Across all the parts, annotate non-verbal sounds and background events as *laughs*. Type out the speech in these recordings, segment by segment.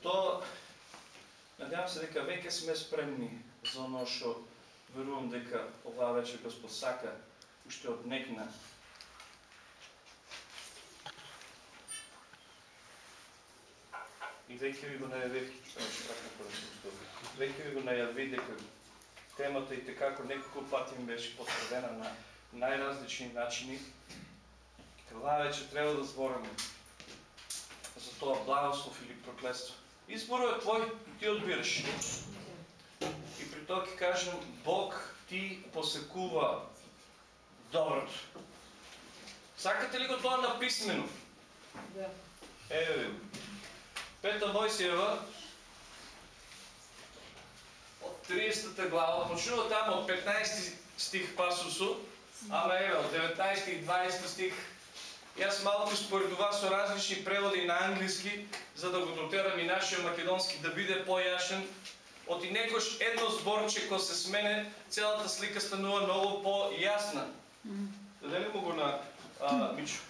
Затоа, надявам се дека веќе сме спремни за оно што верувам дека оваа вечер Господ сака уште од некна и веќе ви го најави, веќе ви го најави дека темата и текако неколку пати ми беше потврдена на најразлични начини. оваа вече треба да збориме за тоа благослов или проклество. Изборот е твој, ти одбираш. И при тоа ќе кажем, Бог ти посекува доброто. Сакате ли го тоа написмено? Да. Еве, Пета Мојсиева, од 30 глава, почнува таму од 15 стих пасусу, ама еве, од 19 и 20 стих, јас малку споредува со различни преводи на англиски, за да го дотерам и нашиот македонски да биде појашен, од и некош едно зборче кој се смене, целата слика станува многу по-јасна. Дадели му го на а, Мичо?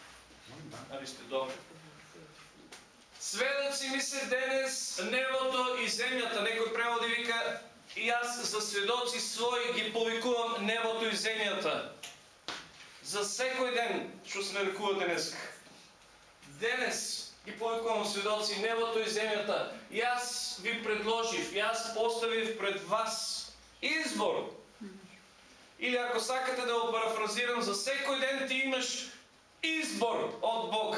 Али сте добри. Сведоци ми се денес небото и земјата. Некој преводи вика и јас за сведоци своји ги повикувам небото и земјата. За секој ден што се нарекува денес. Денес ги повикувам сведоци небото и земјата. Јас ви предложив, јас поставив пред вас избор. Или ако сакате да го парафразирам, за секој ден ти имаш избор од Бог.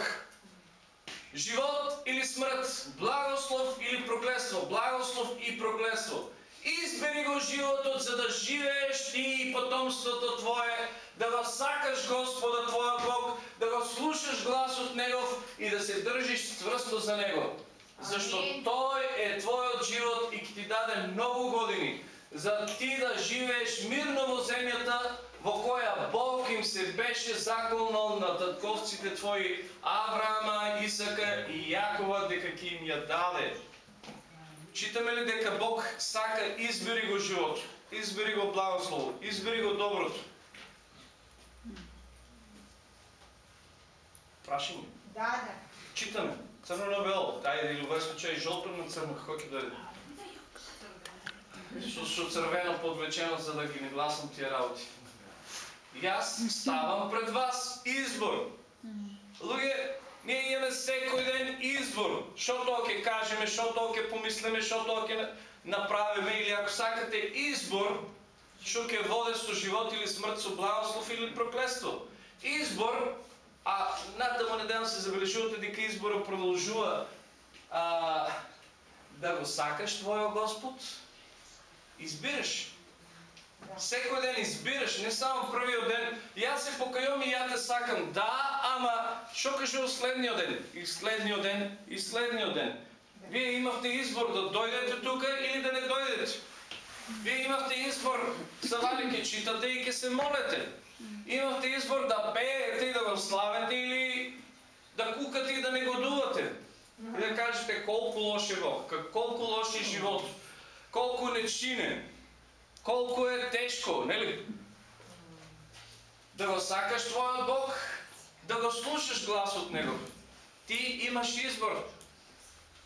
Живот или смрт, благослов или проклество, благослов и проклество. Избери го животот за да живееш ти и потомството твое, да го сакаш Господа твоя Бог, да го слушаш гласот Негов и да се држиш тврсто за Него. Зашто Тој е твојот живот и ќе ти даде многу години за ти да живееш мирно во земјата во која Бог им се беше заколнал на татковците твои Авраама, Исака и Јакова дека ќе им ја даде. Читаме ли дека Бог сака избери го живот, избери го благослово, избери го доброто. Прашање? Да, да. Читаме. Црно на бело. Ајде, или овој случај жолто на црно, како ќе даде? Со, со црвено подвечено, за да ги не гласам тие работи. Јас ставам пред вас избор. Луѓе, ние имаме секој ден избор. Што тоа ќе кажеме, што тоа ќе помислиме, што тоа ќе направиме или ако сакате избор, што ќе воде со живот или смрт, со благослов или проклество. Избор, а натаму недавно се забележувате дека изборот продолжува а, да го сакаш твојот Господ, избираш. Секој ден избираш, не само првиот ден. Јас се покајам и ја те сакам. Да, ама што кажу следниот ден? И следниот ден, и следниот ден. Вие имавте избор да дојдете тука или да не дојдете. Вие имавте избор за вали ќе читате и ќе се молете. Имавте избор да пеете и да го славете или да кукате и да не годувате. И да кажете колку лош е Бог, колку лош е живот колку не чине, колку е тешко, нели? Да го сакаш твојот Бог, да го слушаш гласот Негов. Ти имаш избор.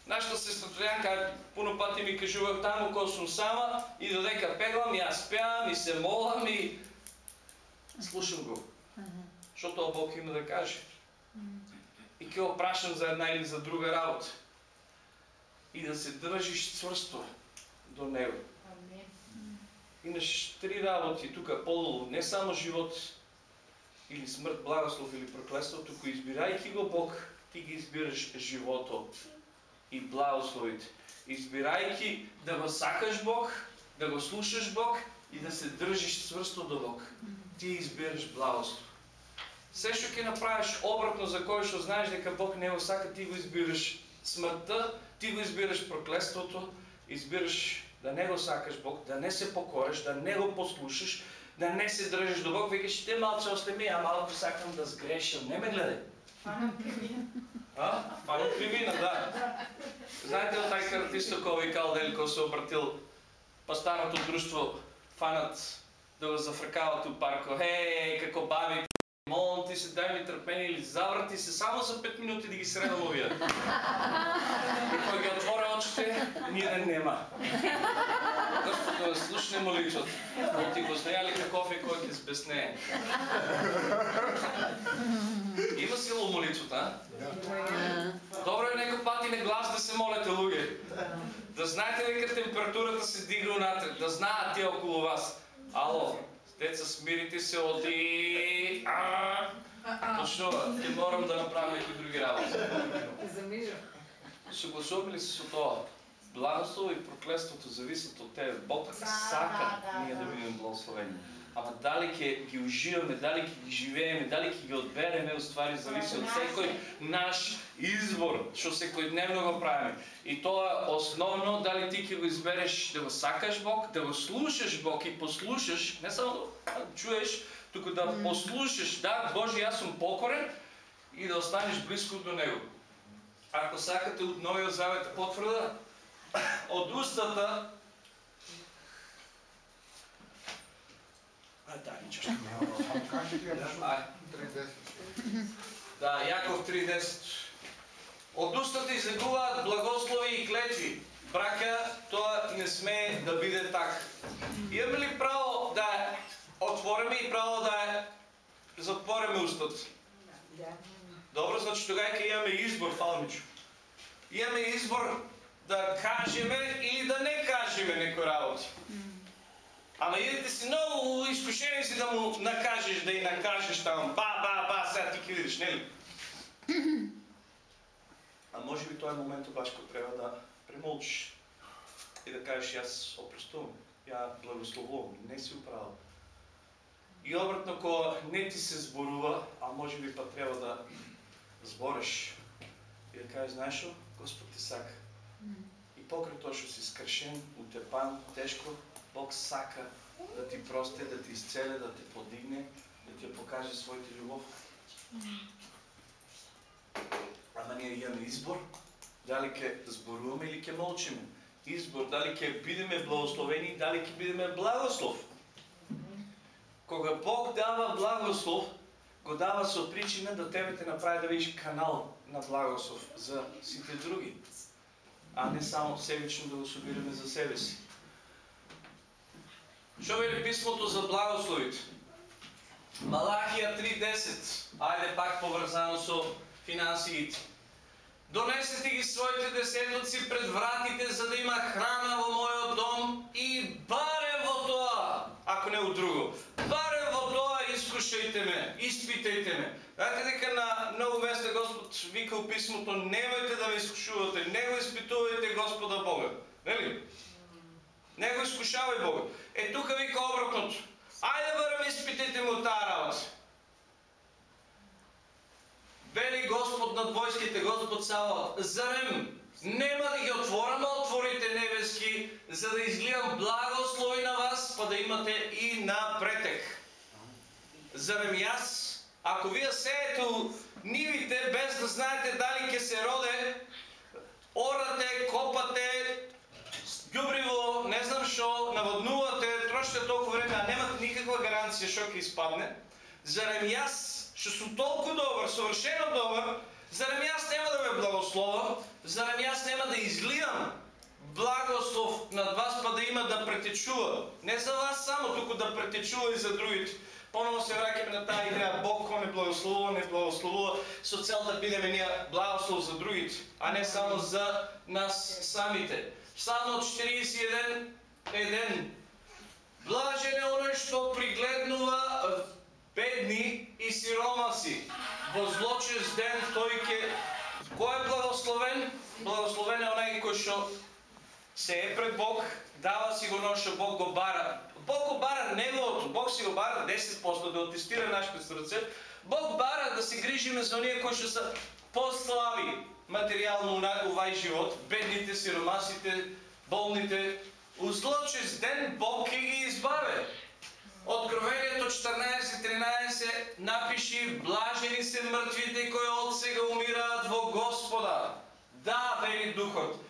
Нашата сестатојанка пуно пати ми кажува таму кога сум сама и додека пеглам јас пеам и се молам и слушам го. Што тоа Бог има да каже. И ќе го прашам за една или за друга работа. И да се држиш цврсто до него. Имаш три работи тука полу, не само живот или смрт, благослов или проклество, туку избирајќи го Бог, ти ги избираш живото и благословите. Избирајќи да го сакаш Бог, да го слушаш Бог и да се држиш сврсто до Бог. Ти избираш благослов. Се што ќе направиш обратно за кој што знаеш дека Бог не го сака, ти го избираш смртта, ти го избираш проклеството, избираш да не го сакаш Бог, да не се покориш, да не го послушаш, да не се држиш до Бог, викаш те малце остеми, а малко сакам да сгрешам. Не ме гледай. Фанам кривина. А? Фанам кривина, да. Знаете ли тај картисто кој викал дали кој се обратил па станато друштво фанат да го зафркават у парко. Хеј, како баби, Молам ти се, дай ми трпение или заврати се само за 5 минути да ги средам овие. И кога ги отворя очите, Мирен да нема. Господи, да слушне молитвата. Да ти го знаели каков е кој ќе збеснее. Има сила у молитвата, а? Добро е некој пат и не глас да се молете луѓе. Да знаете дека температурата се дигна унатре, да знаат тие околу вас. Ало, деца, смирите се, оди... А, Точно, ќе морам да направам некои други работи. Замижа. Согласуваме ли се со тоа? Благослово и проклеството зависат од тебе. Бог Да, сака да, ние да да. бидеме благословени. Ама дали ќе ги уживаме, дали ќе ги живееме, дали ќе ги одбереме, уствари зависи од секој наш избор, што секојдневно го правиме. И тоа основно дали ти ќе го избереш да го сакаш Бог, да го слушаш Бог и послушаш, не само да чуеш, туку да послушаш, да, Боже, јас сум покорен и да останеш близко до Него. Ако сакате од Новиот Завет потврда, *coughs* од устата Да, Јаков 3.10. Од устата излегуваат благослови и клечи. Брака, тоа не смее да биде така. Имаме ли право да отвориме и право да затвориме устата? Добро, значи тогава ќе имаме избор, Фалмичо. Имаме избор да кажеме или да не кажеме некои работи. Ама идете си много изкушени си да му накажеш, да и накажеш там, ба, ба, ба, сега ти ќе видиш, нели? *laughs* А може би тоа е моментот баш кога треба да премолчиш и да кажеш јас опростувам, ја благословувам, не си управил. И обратно, кога не ти се зборува, а може би па треба да збориш и да кажеш, знаеш што, Господ ти сака. И покрај тоа што си скршен, утепан, тешко, Бог сака да ти прости, да ти исцеле, да те подигне, да ти покаже својата љубов. Ама ние имаме избор, дали ќе зборуваме или ќе молчиме. Избор, дали ќе бидеме благословени, дали ќе бидеме благослов. Кога Бог дава благослов, го дава со причина да тебе те направи да видиш канал на благослов за сите други, а не само себично да го собираме за себе си. Што вели писмото за благословите? Малахија 3.10. Ајде пак поврзано со финансиите. Донесете ги своите десетоци пред вратите, за да има храна во мојот дом и барем во тоа, ако не у друго, барем во тоа искушајте ме, испитајте ме. Знаете дека на многу места да Господ вика у писмото, немојте да ме искушувате, не го испитувајте Господа Бога. Нели? Не го искушавај Бога. Е, тука вика обратното. Ајде барем испитете му таа работа. Вели Господ над војските, Господ Саваот, зарем нема да ги отворам отворите небески, за да изливам благослови на вас, па да имате и на претек. Зарем јас, ако вие сеете у нивите без да знаете дали ќе се роде, орате, копате, ѓубриво, не знам што, наводнувате, трошите толку време, а немате никаква гаранција што ќе испадне, зарем јас, што сум толку добар, совршено добар, зарем јас нема да ме благословам, зарем јас нема да излијам благослов над вас, па да има да претечува. Не за вас само, туку да претечува и за другите. Поново се враќаме на таа идеја, Бог кој не благословува, не благословува, со цел да бидеме ние благослов за другите, а не само за нас самите. Псалмот 41, 1. Блажен е оној што пригледнува бедни и сиромаси. Во злочест ден тој ќе... Кој е благословен? Благословен е онај кој што се е пред Бог, дава си го ношо, што Бог го бара. Бог го бара неговото, Бог си го бара 10% да отестира нашите срце. Бог бара да се грижиме за оние кои што се послаби материјално на овај живот, бедните, сиромасите, болните. У злочест ден Бог ќе ги избаве. Откровението 14.13 напиши Блажени се мртвите кои од сега умираат во Господа. Да, вели Духот,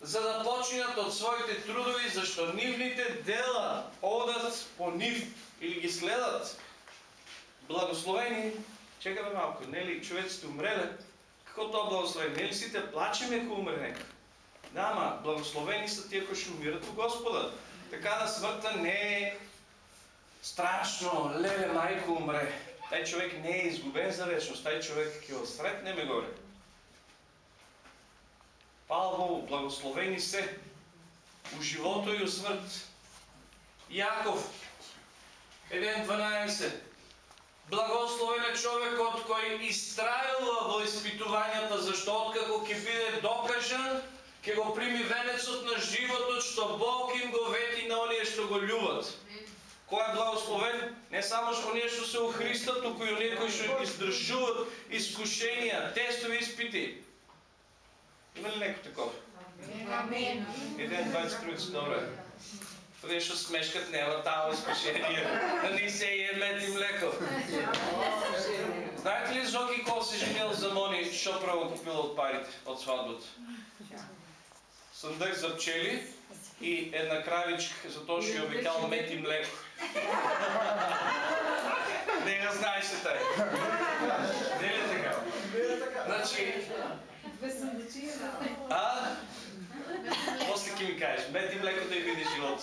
за да починат од своите трудови, зашто нивните дела одат по нив или ги следат. Благословени, чекаме малко, нели човеците умреле, Ко тоа да благословен? нели сите плачеме кога умре Да, ама благословени са тие кои ще умират у Господа. Така да смртта не е страшно, леле майко умре. Тај човек не е изгубен за вечност, тај човек ќе осретнеме горе. Павло, благословени се у живото и у смрт. Јаков, 1.12. Благословен е човекот кој истрајува во испитувањата, зашто откако ќе биде докажан, ќе го прими венецот на животот што Бог им го вети на оние што го љубат. Кој е благословен? Не само што оние што се у Христа, туку и оние кои што издржуваат искушенија, тестови испити. Има ли некој таков? Амен. 1.23, добре. Што смешкат нема тамо искушение, да не се е мед и млеко. Знаете ли Зоки кога се женил за Мони, што право купила од парите, од свадбата? Съндък за пчели и една кравичка, затоа што ја обикал мед и млеко. Не го знаеш се тај. Не ли така? Значи, а? После ќе ми кажеш, мети млеко да ја види живот.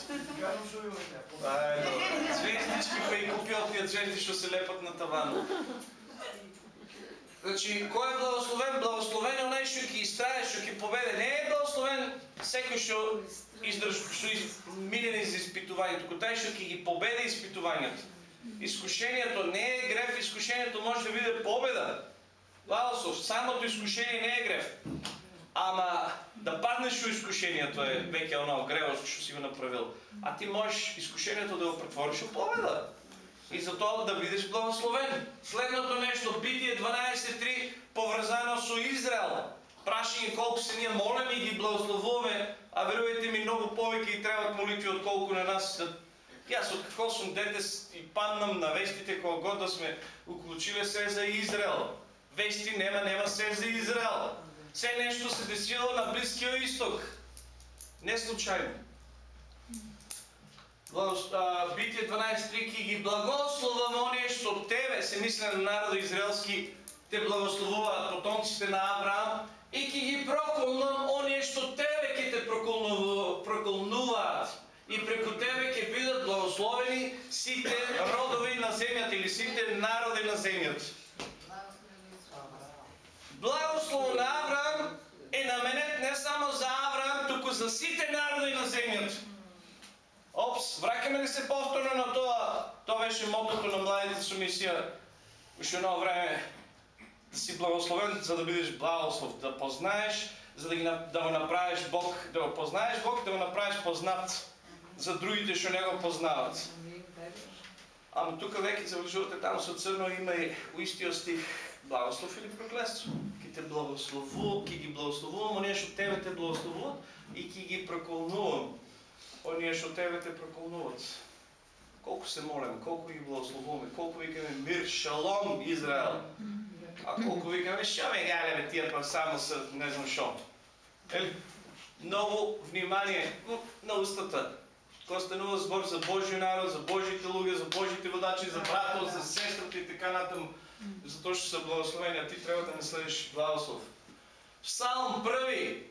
Ај, добре. Звездички кои купи од тие звезди што се лепат на таванот. Значи, кој е благословен? Благословен е онај што ќе истрае, што ќе победе. Не е благословен секој што издрж, што из, мине низ испитувањето, туку тај што ќе ги победи испитувањето. Искушението не е греф, искушението може да биде победа. Благослов, самото искушение не е греф. Ама да паднеш во искушението е веќе оно гревост што си го направил. А ти можеш искушението да го претвориш во победа. И затоа да бидеш благословен. Следното нешто, Битие 12.3, поврзано со Израел. Прашање колку се ние молеме и ги благословуваме, а верувайте ми, многу повеќе и требаат молитви отколку на нас. Јас од како сум дете и паднам на вестите кога год да сме уклучиле се за Израел. Вести нема, нема се за Израел. Се нешто се десило на Блискиот исток. Не случајно. Битие 12.3 ки ги благословам оние што тебе, се мисле на народа израелски, те благословуваат потомците на Авраам и ки ги проколнам оние што тебе ќе те проколнуваат и преку тебе ќе бидат благословени сите родови на земјата или сите народи на земјата. Благослов на Авраам е наменет не само за Авраам, туку за сите народи на земјата. Опс, враќаме ли се повторно на тоа? Тоа беше мотото на младите со мисија уште едно време да си благословен за да бидеш благослов, да познаеш, за да, ги, да го направиш Бог, да го познаеш Бог, да го направиш познат за другите што не го познават. Ама тука веќе завршувате таму со црно има и у истиот стих благослов или проклетство. Ки те благословувам, ки ги благословувам, оние што тебе те благословуват и ки ги проколнувам. Оние што тебе те проколнуват. Колку се молим, колку ги благословуваме, колку викаме мир, шалом, Израел. А колку викаме, шо ме галеве тие па само се не знам што. Ели, многу внимание на устата. Кога станува збор за Божји народ, за Божите луѓе, за Божите водачи, за братот, за сестрата и така натаму, затоа што се благословени, ти треба да не следиш благослов. Псалм први.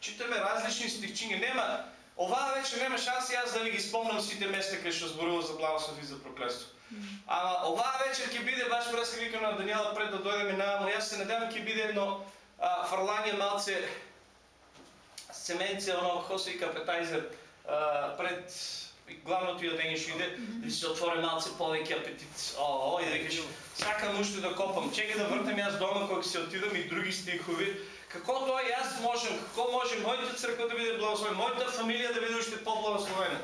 Читаме различни стихчиња. Нема, оваа вечер нема шанси јас да ви ги спомнам сите места кај што зборува за благослов и за проклетство. Ама оваа вечер ќе биде баш преска викам на Даниела пред да дојдеме нааму. Јас се надевам ќе биде едно а, фрлање малце семенце, оно хоси капетајзер а, пред главното јадење што иде, да се отвори малце повеќе апетит. О, о, и да викаш, сакам уште да копам. Чека да вртам јас дома кога се отидам и други стихови. Како тоа јас можам, како може мојата црква да биде благословена, мојата фамилија да биде уште поблагословена.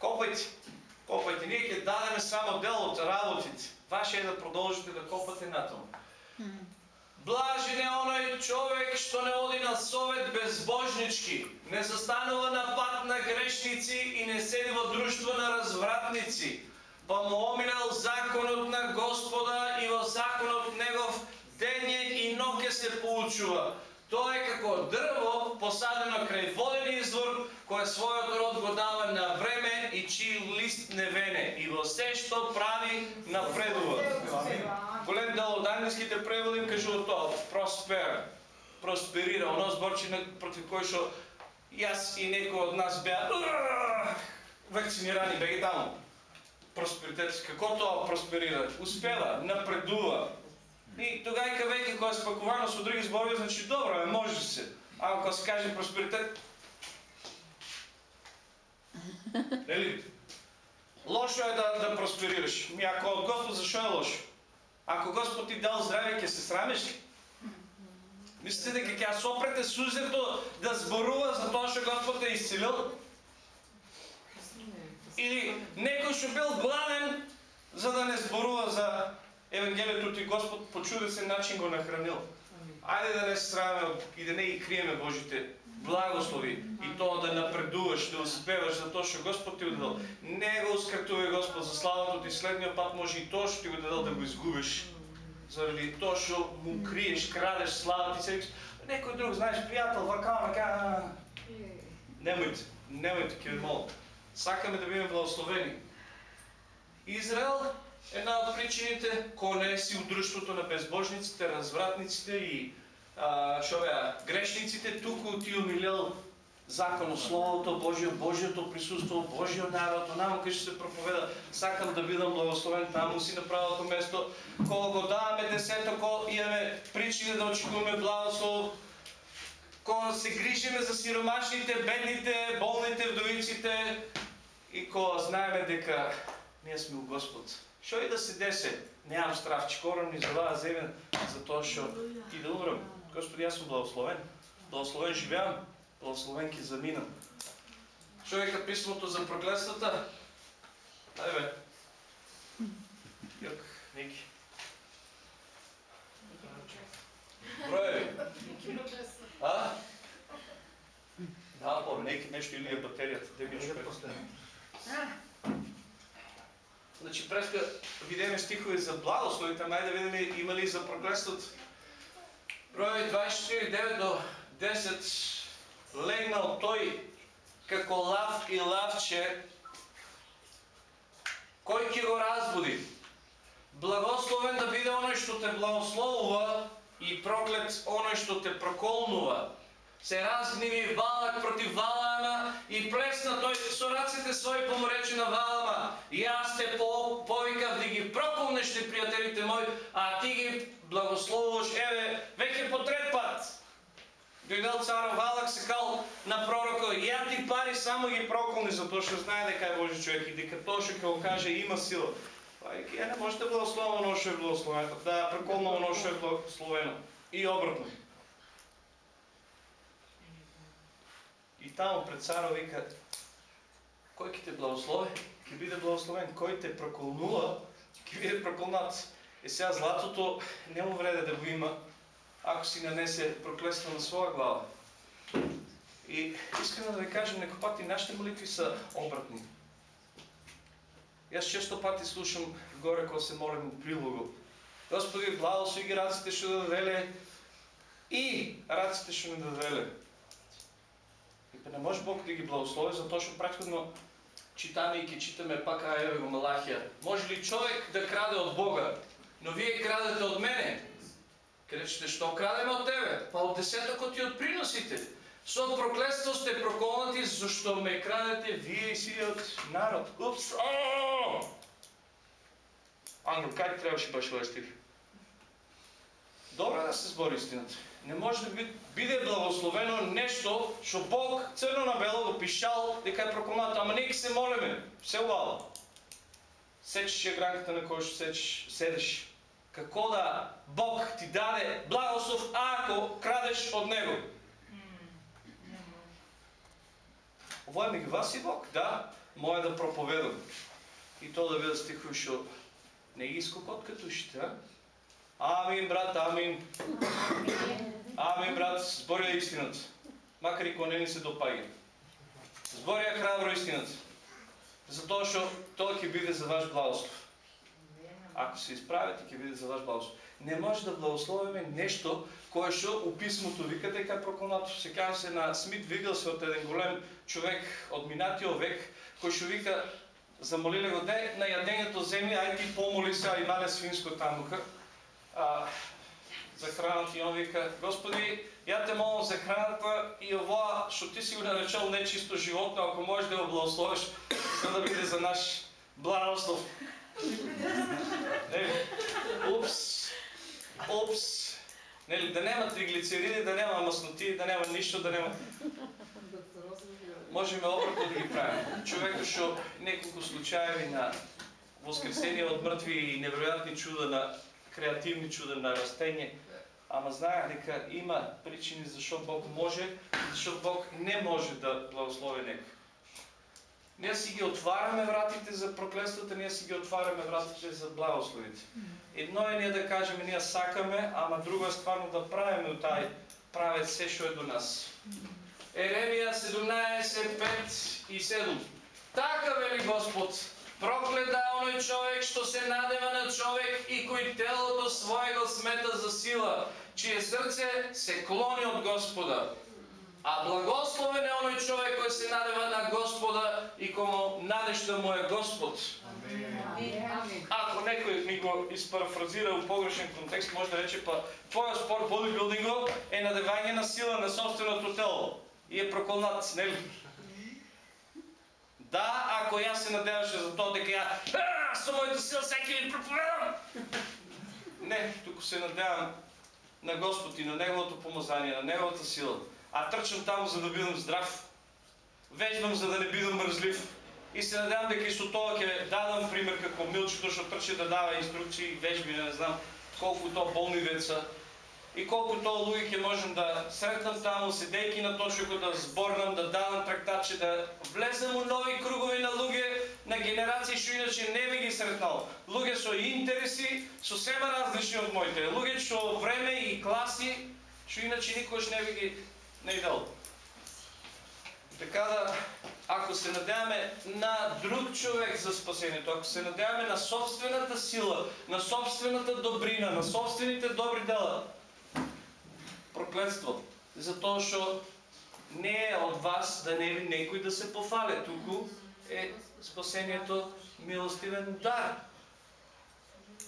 Копајте, копајте. Ние ќе дадеме само дел од работите. Ваше е да продолжите да копате натаму. Блажен е оној човек што не оди на совет безбожнички, не застанува на пат на грешници и не седи во друштво на развратници, па му оминал законот на Господа и законот негов дење и ноќе се поучува. Тоа е како дрво посадено крај воден извор, кое својот род го дава на време и чиј лист не вене, и во се што прави напредува. Голем дел од англиските преводи кажува тоа, проспер. просперира, оно зборчина против кој што јас и некој од нас беа вакцинирани, беги таму. Просперитет, како тоа просперира? Успела, напредува. И тогајка веќе кога е спакувано со други зборови, значи добро, е, може се. А кога се каже просперитет, *laughs* Нели? Лошо е да, да просперираш. Ми ако од Господ, зашо е лошо? Ако Господ ти дал здраве, ќе се срамиш ли? Мислите дека ќе ја сопрете сузето да зборува за тоа што Господ те исцелил? Или некој што бил гладен за да не зборува за Евангелието ти Господ по чудесен начин го нахранил. Ајде да не се срамаме и да не ги криеме Божите благослови и тоа да напредуваш, да успеваш за тоа што Господ ти го дадал. Не го ускратувај Господ за славата ти, следниот пат може и тоа што ти го дадал да го изгубиш. Заради тоа што му криеш, крадеш слава ти се. Некој друг, знаеш, пријател, вака, вака. Немојте, немојте, ќе ви молам. Сакаме да бидеме благословени. Израел една од причините кој не си у друштвото на безбожниците, развратниците и а, шо беа, грешниците, туку ти умилел законот, Словото Божие, Божиото присуство, Божио народ, онаму кај што се проповеда, сакам да бидам благословен. Таму си на правото место, кога го даваме десето, кога имаме причини да очекуваме благослов, кога се грижиме за сиромашните, бедните, болните, вдовиците и кога знаеме дека ние сме у Господ. Што и да се десе, неам страв, че корам ни заваа земен за тоа што и да умрам. Господи, јас сум благословен. Благословен живеам, благословен ќе заминам. Што века писмото за проклетствата? Ајде бе. Јок, Ники. Броеви. А? Да, по неки нешто или е батеријата, де ми Значи, преска видиме стихови за благословите, мај да видиме има ли за проклетството. Броеви 24, 9 до 10 легнал тој како лав и лавче, кој ќе го разбуди. Благословен да биде оној што те благословува и проклет оној што те проколнува. Се разгниви Валак против валама и плесна тој со раците своји му на валама. јас те по, повикав да ги проколнеш ти пријателите мои, а ти ги благословуваш, еве, веќе по трет пат. Дојдел цар Валак се кал на пророкот. ја ти пари само ги проколни, затоа што знае дека е Божи човек и дека тоа што ќе го каже има сила. Па и ја не може да благословува оно што е благословено, да проколнува оно што е благословено. И обратно. И таму пред царот вика, кој ќе те благослови, ќе биде благословен, кој те проколнува, ќе биде проколнат. е сега златото не му вреде да го има, ако си нанесе проклество на своја глава. И искрено да ви кажам, некои пати нашите молитви са обратни. Јас често пати слушам горе кога се молим у прилогу. Господи, благослови ги раците што да даделе и раците што не да даделе. И па не може Бог да ги благослови, затоа што претходно читаме и ќе читаме пак а еве го Малахија. Може ли човек да краде од Бога, но вие крадете од мене? Кречете што крадеме од тебе? Па од десетокот и од приносите. Со проклетство сте проколнати, зашто ме крадете вие и сиот народ. Упс! Ангел, кај требаше баш овој стих? Добро да се збори истината. Не може да биде благословено нешто што Бог црно на бело го пишал дека е проколнато, ама нека се молиме, се убаво. Сечеш ја гранката на која што сечеш, седеш. Како да Бог ти даде благослов ако крадеш од него? Ова е вас и Бог, да, моја да проповедам. И тоа да биде стихови што не ги искокот като ушите. Амин, брат, амин. Амин, брат, збори е истината. Макар и кога ни се допаѓа. Збори е храбро истината. Затоа што тоа ќе биде за ваш благослов. Ако се исправите, ќе биде за ваш благослов. Не може да благословиме нешто кое што у писмото вика дека е Се кажа се на Смит Виглсворт, еден голем човек од минатиот век, кој што вика замолиле го де на јадењето земја, ај ти помоли се, ај мале свинско тамука. А, за храната и он вика, Господи, ја те молам за храната и ова што ти си го наречал нечисто животно, ако можеш да го благословиш, за да биде за наш благослов. *laughs* Упс. Опс, Нели, да нема триглицериди, да нема масноти, да нема ништо, да нема... Можеме обратно да ги правиме. Човекот што неколку случаеви на воскресение од мртви и неверојатни чуда на креативни чуда на растење, ама знае дека има причини зашо Бог може, зашо Бог не може да благослови некој. Ние си ги отвараме вратите за проклетството, ние си ги отвараме вратите за благословите. Едно е ние да кажеме, ние сакаме, ама друго е стварно да правиме у тај правец се што е до нас. Еремија 17, 5 и 7. Така вели Господ, проклета оној човек што се надева на човек и кој телото своего смета за сила, чие срце се клони од Господа. А благословен е оној човек кој се надева на Господа и кому надежта му е Господ. Ако некој ми го испарафразира у погрешен контекст, може да рече па твојот спорт бодибилдинго е надевање на сила на собственото тело и е проколнат, нели? Да, ако јас се надеваше за тоа дека ја со мојата сила секи ви проповедам. Не, туку се надевам на Господ и на Неговото помазание, на Неговата сила. А трчам таму за да бидам здрав. Вежбам за да не бидам мрзлив. И се надевам дека и со тоа ќе дадам пример како Милчето што трчи да дава инструкции, вежби, не знам колку тоа болни деца и колку тоа луѓе ќе можам да сретнам таму, седејќи на тошокот, да зборнам, да давам трактачи, да влезам у нови кругови на луѓе, на генерации што иначе не би ги сретнал. Луѓе со интереси сосема различни од моите. Луѓе што време и класи што иначе никош не би ги не видел. Така да, ако се надеваме на друг човек за спасението, ако се надеваме на собствената сила, на собствената добрина, на собствените добри дела, проклетство. Затоа што не е од вас да не некој да се пофале, туку е спасението милостивен дар.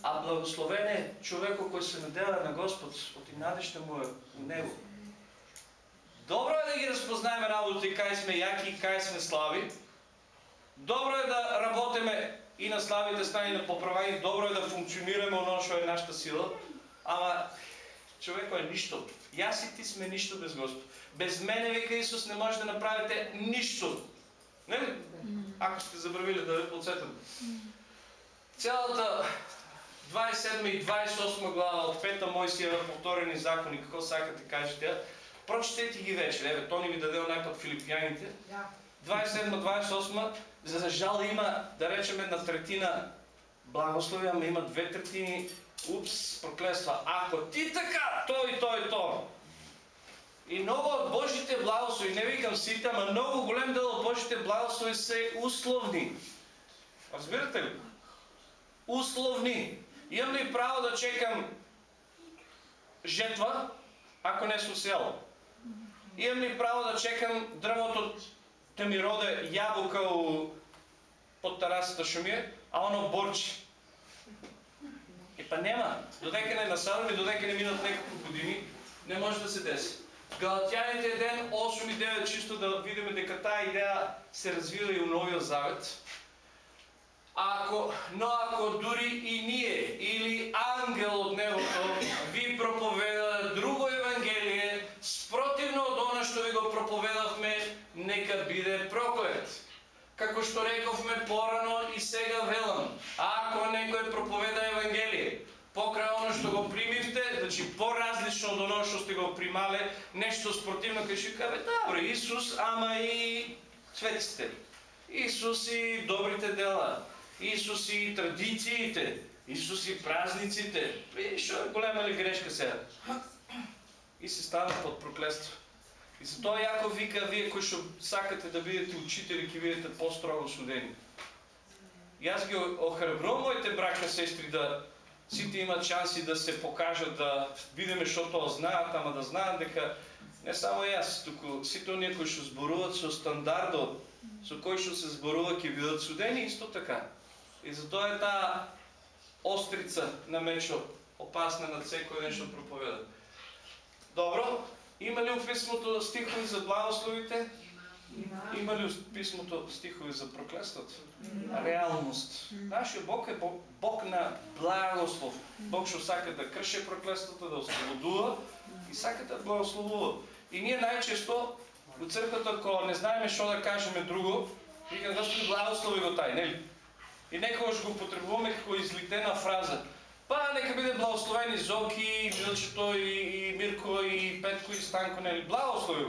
А благословен е човекот кој се надева на Господ, од и му е у него. Добро е да ги разпознаеме работи кај сме јаки и кај сме слаби. Добро е да работиме и на славите страни на поправање, добро е да функционираме оно што е нашата сила, ама човекот е ништо. Јас и ти сме ништо без Господ. Без мене, вика Исус, не може да направите ништо. Не ли? Ако сте забравили да ви подсетам. Цялата 27 и 28 глава од Пета Мојсиева повторени закони, како сакате кажете, прочетете ги вече. Еве, Тони ми даде најпад Филипјаните. 27-28, за жал има, да речеме, една третина благослови, ама има две третини упс, проклества. Ако ти така, тој и тој и многу од Божите благослови, не викам сите, ама многу голем дел од Божите благослови се условни. Разбирате ли? Условни. Имам ли право да чекам жетва, ако не сум сел? Имам ли право да чекам дрвото да ми роде јабука у под терасата што ми е, а оно борчи? И па нема. Додека не насадам и додека не минат неколку години, не може да се деси. Галатјаните ден 8 и 9 чисто да видиме дека таа идеја се развива и у Новиот Завет. Ако, но ако дури и ние или ангел од небото ви проповеда друго евангелие го проповедавме, нека биде проклет. Како што рековме порано и сега велам, ако некој проповеда евангелие, покрај оно што го примивте, значи поразлично од оно што сте го примале, нешто спротивно кај што каже, добро, Исус, ама и светците. Исус и добрите дела. Исус и традициите. Исус и празниците. И што е голема ли грешка сега? И се става под проклество. И за тоа Јаков вика, вие кои што сакате да бидете учители, ќе бидете построго судени. Јас ги охрабрувам моите брака сестри да сите имат шанси да се покажат, да видиме што тоа знаат, ама да знаат дека не само јас, туку сите оние кои што зборуваат со стандардот со кој што се зборува ќе бидат судени исто така. И затоа е таа острица на мечот опасна на секој ден што проповеда. Добро, Има ли у писмото стихови за благословите? Има ли у писмото стихови за проклеството? Реалност. Нашиот Бог е Бог, Бог на благослов. Бог што сака да крше проклеството, да ослободува и сака да благословува. И ние најчесто у црквата, кога не знаеме што да кажеме друго, викаме Господи благослови го тај, нели? И некогаш го потребуваме како излитена фраза. Па нека биде благословени Зоки, Милчето и, и Мирко и Петко и Станко, нели? Благослови.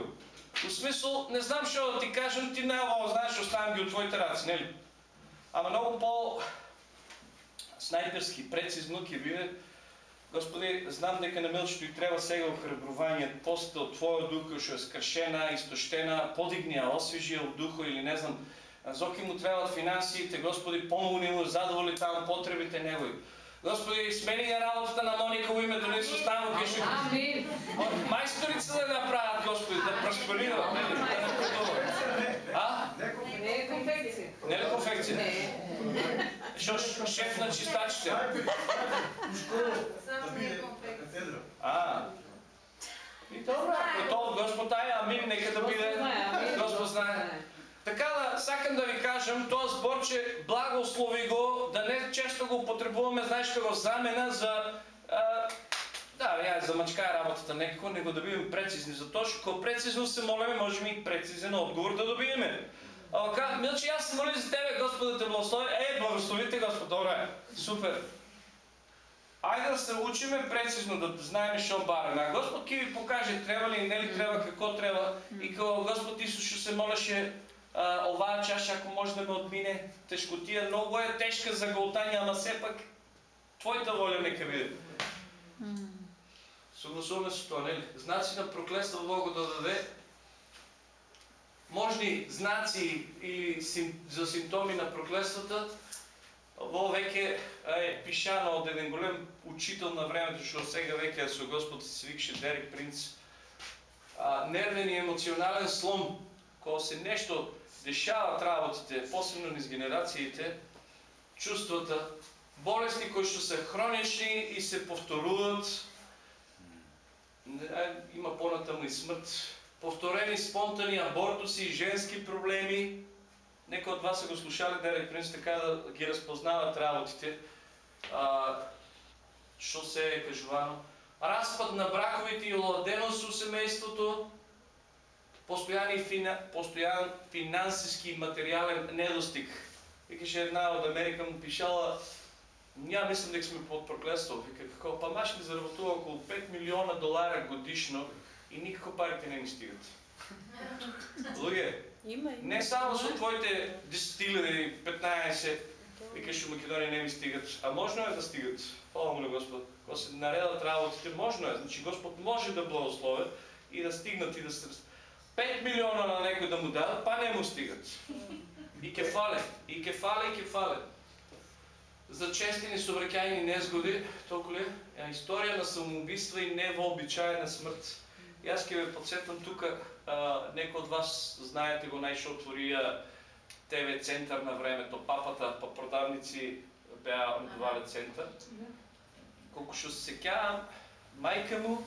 У смисъл, не знам што да ти кажам, ти најаво знаеш, оставам ги от твоите раци, нели? Ама много по снайперски, прецизно ќе биде Господи, знам дека на Милчето и треба сега охрабрување, после од Твоја духа што е скршена, истоштена, подигни ја, освежи од духо или не знам, Зоки му требаат финансиите, Господи, помогни му, задоволи таму потребите негови. Господи, смени ја работата на Моника во името на Исус таму пише. Амин. Мајсторица да направат, Господи, да нели? Да напредуваат. А? Не е конфекција. Не ли конфекција? Не. Што ш- шеф на чистачите? Само не е конфекција. А. И добро, ако тоа Господ ај, амин, нека да биде. Господ знае. Така да, сакам да ви кажам, тоа зборче благослови го, да не често го употребуваме, знаеш како замена за а, да, ја за мачка работата некако, него да бидеме прецизни. Затоа што кога прецизно се молиме, можеме и прецизен одговор да добиеме. А ка, Милче, јас се молим за тебе, Господ да те благослови. Е, благословите Господ, добре, супер. Ајде да се учиме прецизно, да знаеме што бараме. А Господ ќе ви покаже треба ли, не треба, како треба. И кога Господ Исус што се молеше а, оваа чаша ако може да ме одмине, тешкотија многу е тешка за голтање, ама сепак твојата воля нека биде. Согласуваме се тоа, нели? Знаци на проклество Бог да даде можни знаци или сим, за симптоми на проклествата, во веќе е пишано од еден голем учител на времето, што сега веќе е со Господ се викше Дерек Принц. А, нервен и емоционален слом, кога се нешто дешават работите, посебно низ генерациите, чувствата, болести кои што се хронични и се повторуваат, има понатаму и смрт, повторени спонтани абортуси, женски проблеми. Некои од вас се го слушале Дерек принцип така да ги разпознават работите. А, што се е кажувано. Распад на браковите и оладеност у семејството, постојани фина, постојан финансиски и материјален недостиг. Викаше една од Америка му пишала Ја мислам дека сме под проклество. Вика како па маш ми заработува околу 5 милиона долара годишно и никако парите не ни стигат. Луѓе, не само со твоите 10 или 15, викаш у Македонија не ми стигат, а можно е да стигат. Фала му на Господ. Кога се наредат работите, можно е. Значи Господ може да благослови и да стигнат и да се 5 милиона на некој да му дадат, па не му стигат. И ке фале, и ке фале, и ке фале. За чести несовраќајни незгоди, толку ли? Е историја на самоубиства и невообичаена смрт. Јас ќе ве подсетам тука, а, некои од вас знаете го најшо отворија ТВ центар на времето, папата, па продавници беа одвале центар. Колку што се сеќавам, мајка му,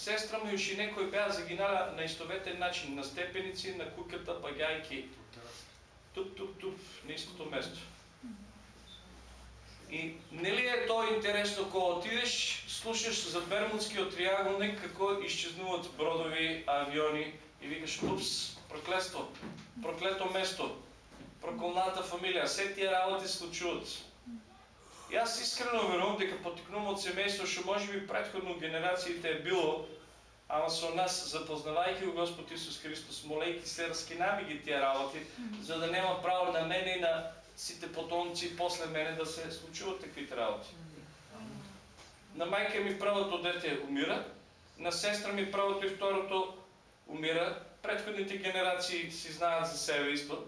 сестра му и некој беа загинала на истоветен начин, на степеници, на куќата, паѓајки. Туп, туп, туп, на истото место. И нели е тоа интересно кога отидеш, слушаш за Бермудскиот триаголник како исчезнуваат бродови, авиони и викаш упс, проклество, проклето место, проколната фамилија, се тие работи се случуваат. Аз искрено верувам дека потекнувам од семејство што можеби претходно генерациите е било, ама со нас запознавајќи го Господ Исус Христос, молејќи се раскинами ги тие работи, за да нема право на мене и на сите потомци после мене да се случуваат таквите работи. На мајка ми првото дете умира, на сестра ми првото и второто умира, предходните генерации си знаат за себе исто.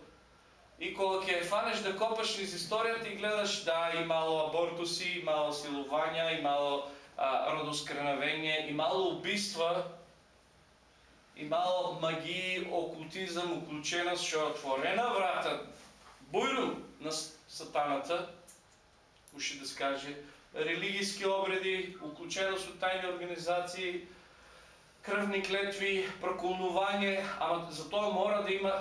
И кога ќе фанеш да копаш низ историјата и гледаш да имало абортуси, имало силувања, имало а, родоскрнавење, имало убиства, имало магии, окултизам, уклучена што е отворена врата, бујно на сатаната, уши да скаже, религиски обреди, уклученост од тајни организации, крвни клетви, проколнување, ама за тоа мора да има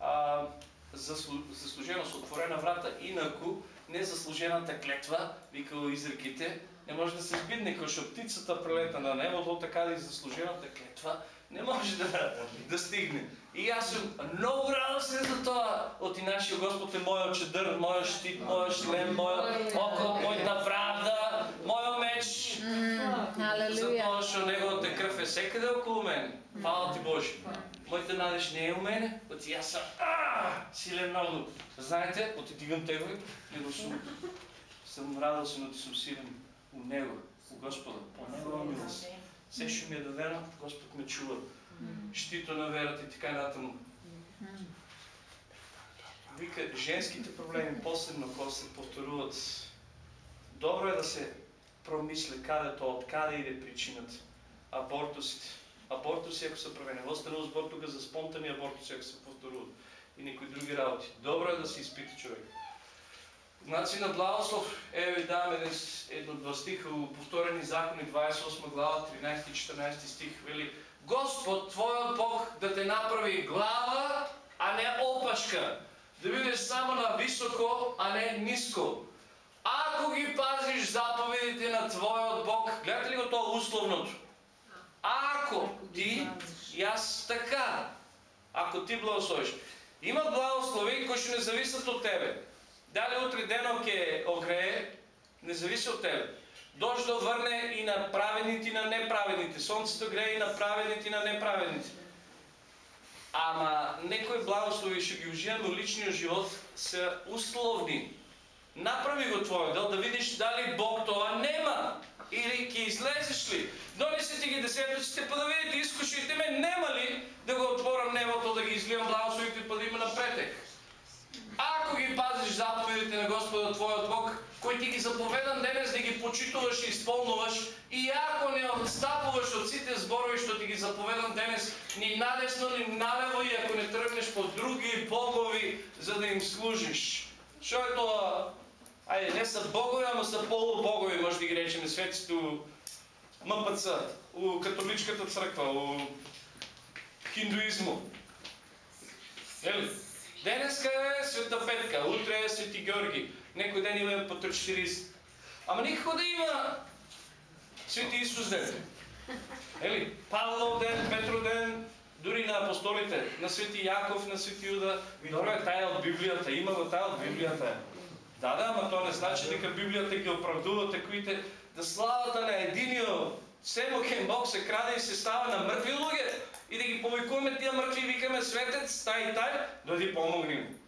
а, заслужено со отворена врата, инаку незаслужената клетва, викало изреките, не може да се збидне кој што птицата прелета на небото, така и заслужената клетва не може да, да стигне. И јас сум многу радосен за тоа. Оти нашиот Господ е мојот чедр, мојот штит, мојот шлем, мојот око, мојата правда, мојот меч. Затоа што неговата крв е секаде околу мене. Фала ти Боже. Мојата надеж не е у мене, оти јас сум а, силен многу. Знаете, оти дигам тебе, него сум сум радосен, оти сум силен у него, у Господа, по негова милост. Се што ми е дадено, Господ ме чува. Штито на верата и така натаму. Вика, женските проблеми последно кога се повторуват, добро е да се промисли каде тоа, од каде иде причината. Абортусите. Абортуси ако се правени. Во станува збор тука за спонтани абортуси ако се повторуват. И некои други работи. Добро е да се испита човек. Значи на благослов, еве ви давам еден, едно два стиха у повторени закони 28 глава 13 и 14 стих вели Господ твојот Бог да те направи глава, а не опашка. Да бидеш само на високо, а не ниско. Ако ги пазиш заповедите на твојот Бог, гледате ли го тоа условното? Ако ти, јас така, ако ти благословиш. Има благослови кои што не зависат од тебе. Дали утре денот ќе огрее, не зависи од тебе. Дождо да врне и на праведните и на неправедните. Сонцето грее и на праведните и на неправедните. Ама некои благослови што ги уживаме во личниот живот се условни. Направи го твој дел да видиш дали Бог тоа нема. Или ќе излезеш ли? Донесете ги десетоците па да видите, искушите ме, нема ли да го отворам небото, да ги изливам благословите па да има напретек. Ако ги пазиш заповедите на твојот Бог, кој ти ги заповедам денес да ги почитуваш и исполнуваш, и ако не отстапуваш од сите зборови што ти ги заповедам денес, ни надесно, ни налево, и ако не тргнеш по други богови, за да им служиш. Што е тоа? Ајде, не са богови, ама са полубогови, може да ги речеме, светите у МПЦ, у католичката црква, у хиндуизму. Нели? Денеска е Света Петка, утре е Свети Георги, некој ден има Патр 40. Ама никако да има Свети Исус ден. Ели, Павлов ден, Петров ден, дури на апостолите, на Свети Јаков, на Свети Јуда. Добре, е таја од Библијата, има го таја од Библијата. Да, да, ама тоа не значи дека Библијата ги оправдува таквите, да славата на единиот Семокен Бог се краде и се става на мртви луѓе и да ги повикуваме тие мртви и викаме светец, тај и тај, да ти помогнем.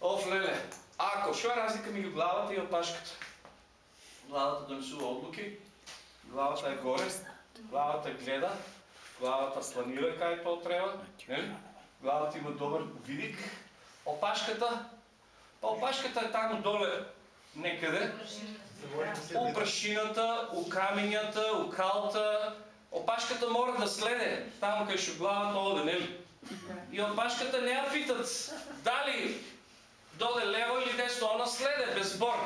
Оф, леле, ако, што е разлика меѓу главата и опашката? Главата донесува одлуки, главата е горе, главата гледа, главата сланира кај тоа треба, нели? Главата има добар видик. Опашката, па опашката е таму доле некаде, у прашината, у камењата, у калта. Опашката мора да следе таму кај што главата оде, нели? И опашката не ја питат дали доде лево или десно, она следе без збор.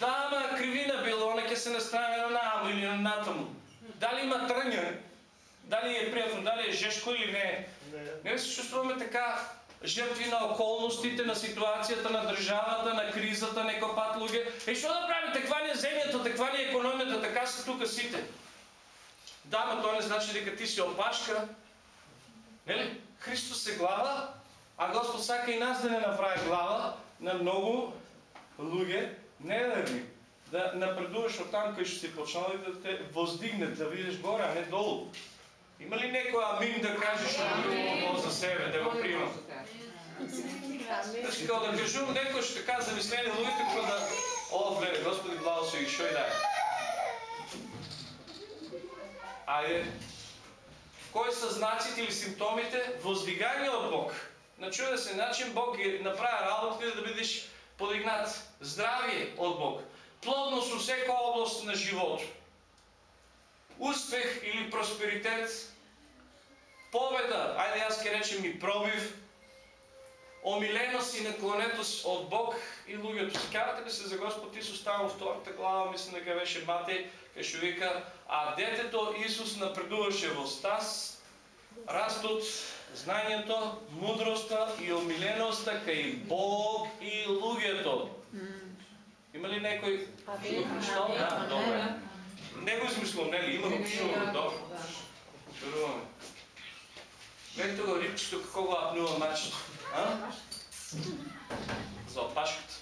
Да, ама кривина било, она ќе се настрави на нааму или на натаму. Дали има трња, дали е пријатно, дали е жешко или не. Не се чувствуваме така жртви на околностите, на ситуацијата, на државата, на кризата, некој пат луѓе. Е што да прави? Таква не е земјата, таква не е економијата, така се тука сите. Да, но тоа не значи дека ти си опашка. Нели? Христос е глава, а Господ сака и нас да не направи глава на многу луѓе неверни. Да напредуваш од там кај што си почнал и да те воздигне, да видиш горе, а не долу. Има ли некој амин да каже што го за себе, да го прима? Значи, као да кажувам некој што така замислени луѓето, како да... О, влере, Господи, благослови, шо и дај. Ајде. Кои са знаците или симптомите? Воздигање од Бог. На чудесен начин Бог ги направи работите да бидеш подигнат. здравје од Бог. Плодност во секоја област на животот. Успех или просперитет. Победа, ајде јас ке речем и пробив. Омиленост и наклонетост од Бог и луѓето. Секавате ли се за Господ Исус таму во втората глава, мислам дека беше Матеј, кај што вика, а детето Исус напредуваше во стас, растот, знањето, мудроста и омиленоста кај Бог и луѓето. Има ли некој што? Да, добре. Не го измислувам, нели? Има го пишувано, добро. Веруваме. Гледайте го рибчето како го апнува мачето. А? За опашката.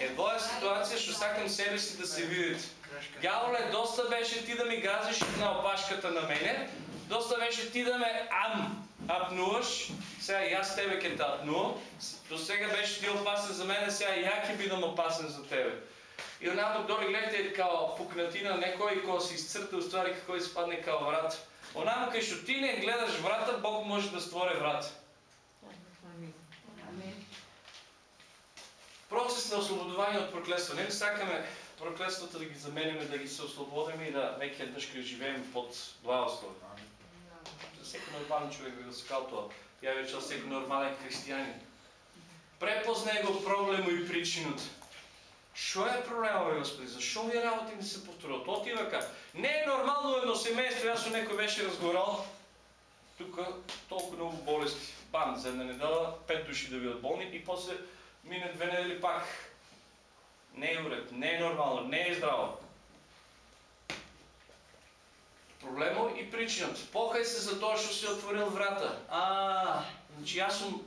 Е, во е ситуација што сакам себе си да се видите. Гјаволе, доста беше ти да ми газиш на опашката на мене, доста беше ти да ме ам апнуваш, сега јас тебе ќе те апнувам, до сега беше ти опасен за мене, сега ја ќе бидам опасен за тебе. И онаму доле гледате као пукнатина некој кој се изцрта уствари како испадне као врат. Онаму кај што ти не гледаш врата, Бог може да створи врата. Процес на ослободување од проклество. Не сакаме проклеството да ги замениме, да ги се ослободиме и да веќе еднаш ќе живееме под благослов. За секој нормален човек би го сакал тоа. Ја речел секој нормален христијанин. Препознае го проблему и причината. Што е проблемот, бе, Господи? Зашо овие работи ми се повторуват? Оти вака. Не е нормално едно семејство, јас со некој беше разговарал. Тука толку многу болести. Бам, за една недела пет души да бидат болни и после мине две недели пак. Не е уред, не е нормално, не е здраво. Проблемот и причината. Покај се за тоа што си отворил врата. А, значи јас сум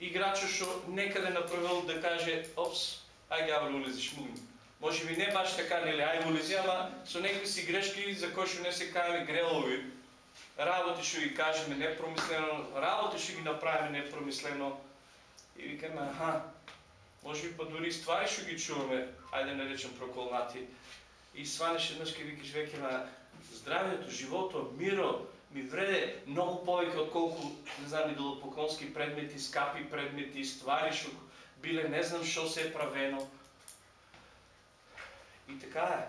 играчот што некаде направил да каже, опс, ај гаври улезиш. Може би не баш така, нели, ај улези, ама со некои си грешки за кои што не се кајаме грелови. Работи што ги кажеме непромислено, работи што ги направиме непромислено. И викаме, аха, може би па дури ствари што ги чуваме, ајде да речем проколнати. И сванеш еднаш ке викаш веќе на здравјето, живото, миро, ми вреде многу повеќе од колку не знам, идолопоклонски предмети, скапи предмети, ствари што биле не знам што се е правено. И така е.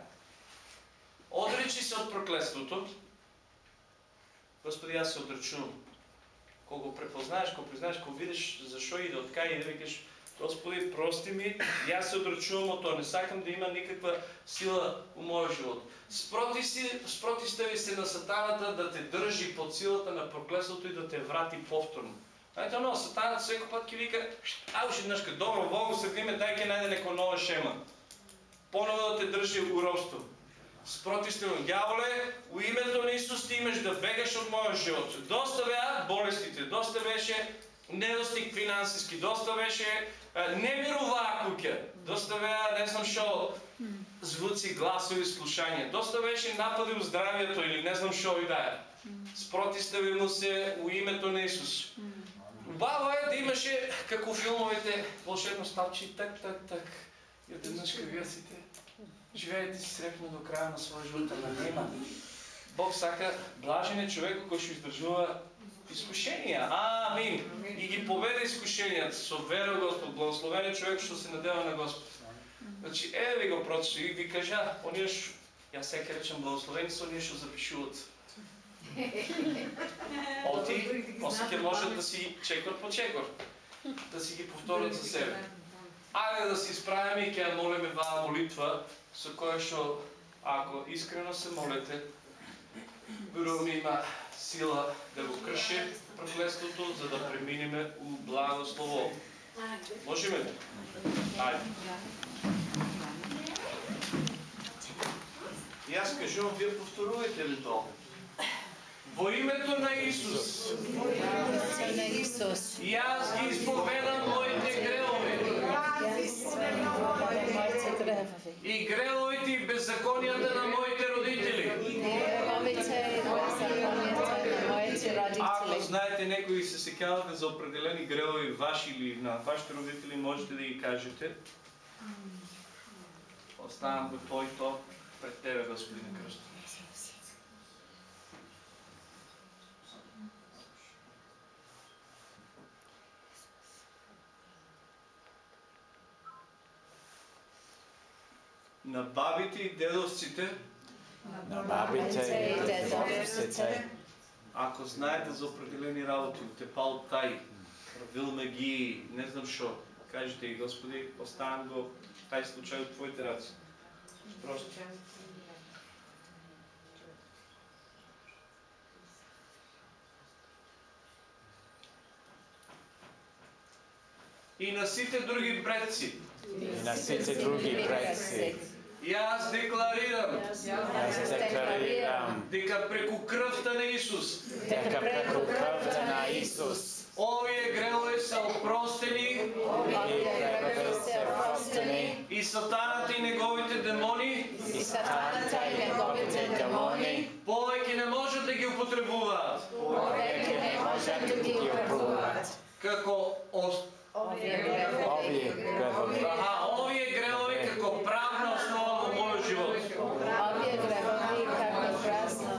Одречи се од проклеството. Господи, јас се одречувам. Кога го препознаеш, кога признаеш, кога видиш зашо иде, од кај иде, викаш, Господи, прости ми, јас се одречувам од тоа, не сакам да има никаква сила во мојот живот. Спроти си, спротистави се на сатаната да те држи под силата на проклесото и да те врати повторно. Знаете, оно, Сатаната секој пат ќе вика, а уште еднашка, добро, Богу седиме, дај ќе најде некоја нова шема. Поново да те држи у робство. Спротивствено, ѓаволе, у името на Исус ти имаш да бегаш од мојот живот. Доста беа болестите, доста беше недостиг финансиски, доста беше Не веруваа куќе. доста беа не знам што звуци, гласови, слушање, доста беше напади у здравјето или не знам што и да е. Спротистави му се у името на Исус. Убаво е да имаше, како филмовите, волшебно ставчи так, так, так. И одеднаш вие сите, живеете си срепно до краја на своја живот, на нема. Бог сака блажен е човек кој што издржува искушенија. Амин. И ги победа искушенијата со вера во Господ. Благословен е човек што се надева на Господ. Значи, еве ви го процесот и ви кажа, оние што јас секој речем благословени се оние што запишуваат. Оти, после ќе можат да си чекор по чекор, да си ги повторат за себе. Ајде да се исправиме и ќе молиме ваа молитва со која што ако искрено се молите, Веројатно има сила да го крши проклеството за да преминеме у благослово. Можеме ли? Ајде. И аз кажувам, вие повторувате ли тоа? Во името на Исус. на Исус. И аз ги исповедам моите грелови. Моите гревови. И греловите и беззаконијата на моите родители. Ако знаете некои се сеќавате за определени грелови ваши или на вашите родители, можете да ги кажете. Оставам го тој то пред Тебе, Господи на кръст. На бабите и дедовците, На бабите и дедовците, Ако знаете за определени работи, те пал тај, вилме ги, не знам што, кажете и Господи, оставам го тај случај от твоите раци. Просто. И на сите други предци. И на сите други предци. Јас декларирам. Јас декларирам. Дека преку крвта на Исус. Дека преку крвта на Исус. Овие гревови се опростени. И гревове се простени и сатаната и неговите демони. И сатаната и неговите демони. Повеќе не можат да ги употребуваат. Веќе не можат да ги опруват. како ос... Овие гревови, овие гревови како правна основа во мојот живот. Ovdje grevovi kako prazno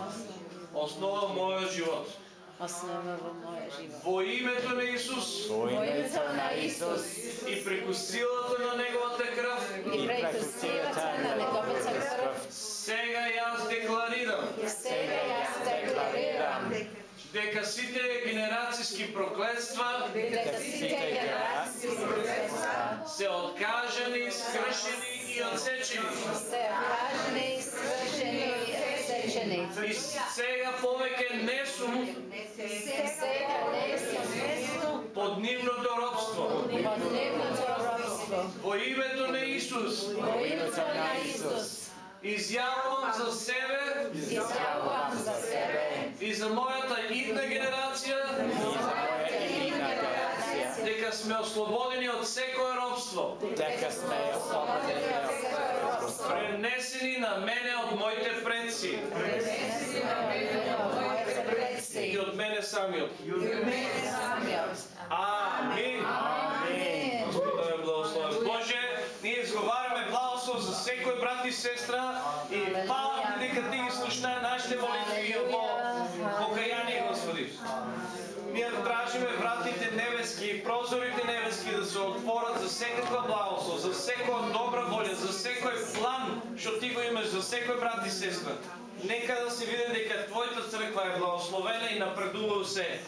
Основа во мојот живот. osnova v moje život. Во името на Исус во името на Исус и преку силата на неговата крв I preko silata na njegovita krv, сега јас декларирам сега јас deklariram дека сите генерацијски проклетства дека site generacije prokletstva се откажани, скршени и отсечени. kažni, svršeni, sečeni. И сега повеќе не сум под нивното робство. Во името на Исус. U imето na Isus изјавувам за себе. Izjavujem za sebe и за мојата идна генерација и за мојата идна генерација дека сме ослободени од секое робство, дека сме ослободени од робство, пренесени на мене од моите предци moje predsi. и од мене самиот. Samio. Амин. Amen. Господа е благословен. Боже, ние изговаряме благослов за секој брат и сестра и фала ти дека ти ги слушна нашите молитви во секаква благослов, за секоја добра волја, за секој план што ти го имаш за секој брат и сестра. Нека да се види дека Твојата црква е благословена и напредува се.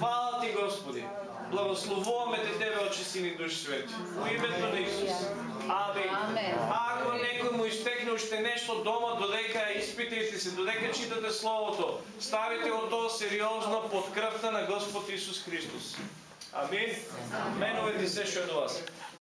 Фала ти, Господи. Благословуваме те Тебе, Очи, Сини, Душ Свети. Во името на Исус. Амин. Ако некој му истекне уште нешто дома, додека испитайте се, додека читате Словото, ставите го тоа сериозно под крвта на Господ Исус Христос. Амин. Менувате се што е до вас.